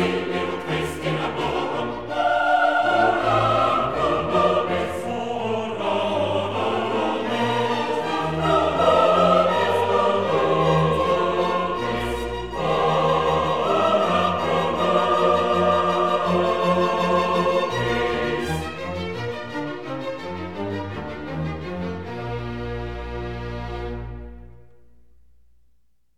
see me.